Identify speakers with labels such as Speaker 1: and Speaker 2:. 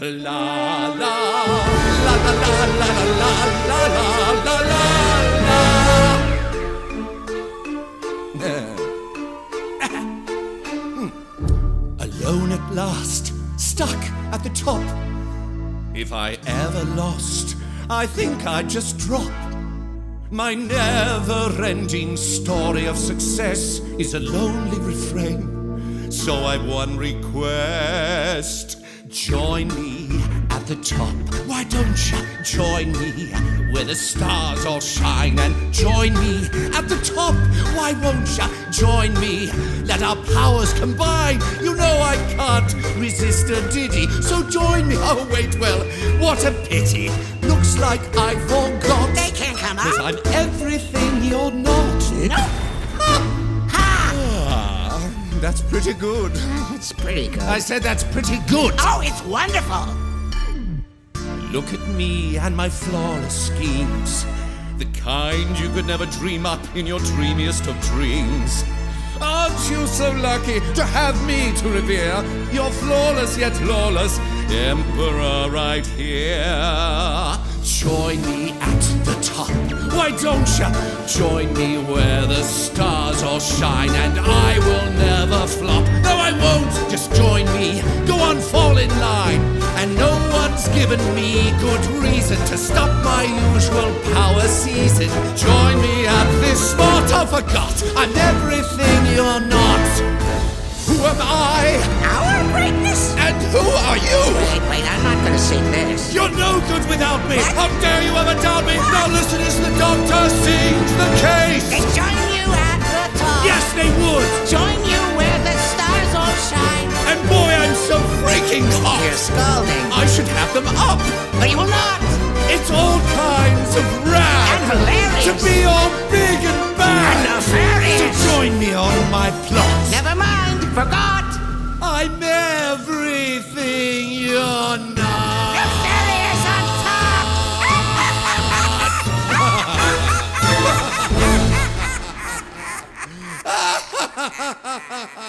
Speaker 1: La la la la la la la la la la la Alone at last, stuck at the top. If I ever lost, I think I'd just drop. My never ending story of success is a lonely refrain. So I've one request join me at the top. Why don't you join me where the stars all shine and join me at the top? Why won't you join me? Let our powers combine. You know I can't resist a ditty, so join me. Oh, wait, well, what a pity. Looks like I forgot.
Speaker 2: They can't come
Speaker 1: Cause. I'm everything you're not.
Speaker 2: No. Ha!
Speaker 1: That's pretty good.
Speaker 2: It's pretty good.
Speaker 1: I said that's pretty good.
Speaker 2: Oh, it's wonderful.
Speaker 1: Look at me and my flawless schemes. The kind you could never dream up in your dreamiest of dreams. Aren't you so lucky to have me to revere? Your flawless yet lawless emperor right here. Join me at the top. Why don't you join me where the stars all shine and I will never flop? No, I won't. Just join me. Go on, fall in line. And no one's given me good reason to stop my usual power season. Join me at this spot. I forgot. I'm everything you're not. Who am I?
Speaker 2: Our greatness?
Speaker 1: And who are you?
Speaker 2: Wait, wait, I'm not gonna sing this.
Speaker 1: You're no good without me.
Speaker 2: What?
Speaker 1: scalding. I should have them
Speaker 2: up. But you will not. It's
Speaker 1: all kinds of
Speaker 2: rad. And hilarious. To be all big
Speaker 1: and bad. And nefarious. To join
Speaker 2: me on
Speaker 1: my plot. Never mind. Forgot.
Speaker 2: I'm everything you're not.
Speaker 1: Nefarious on
Speaker 2: top. ha
Speaker 1: ha ha ha